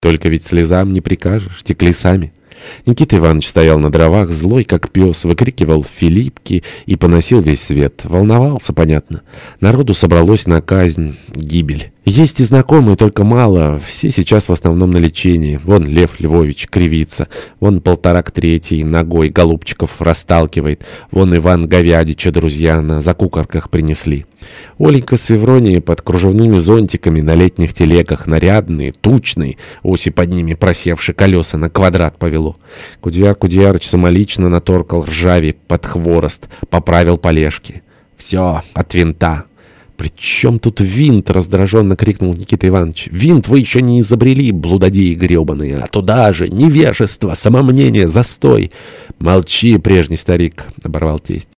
Только ведь слезам не прикажешь, текли сами. Никита Иванович стоял на дровах, злой как пес, выкрикивал «Филиппки» и поносил весь свет. Волновался, понятно. Народу собралось на казнь, гибель. Есть и знакомые, только мало. Все сейчас в основном на лечении. Вон Лев Львович кривится. Вон полторак третий ногой голубчиков расталкивает. Вон Иван Говядича друзья на закукорках принесли. Оленька с Февронией под кружевными зонтиками на летних телегах, нарядные, тучные, оси под ними просевшие колеса, на квадрат повело. Кудьяр Кудьярыч самолично наторкал ржави под хворост, поправил полежки. Все, от винта. «При чем тут винт?» — раздраженно крикнул Никита Иванович. «Винт вы еще не изобрели, блудодеи гребаные, а туда же невежество, самомнение, застой!» «Молчи, прежний старик!» — оборвал тесть.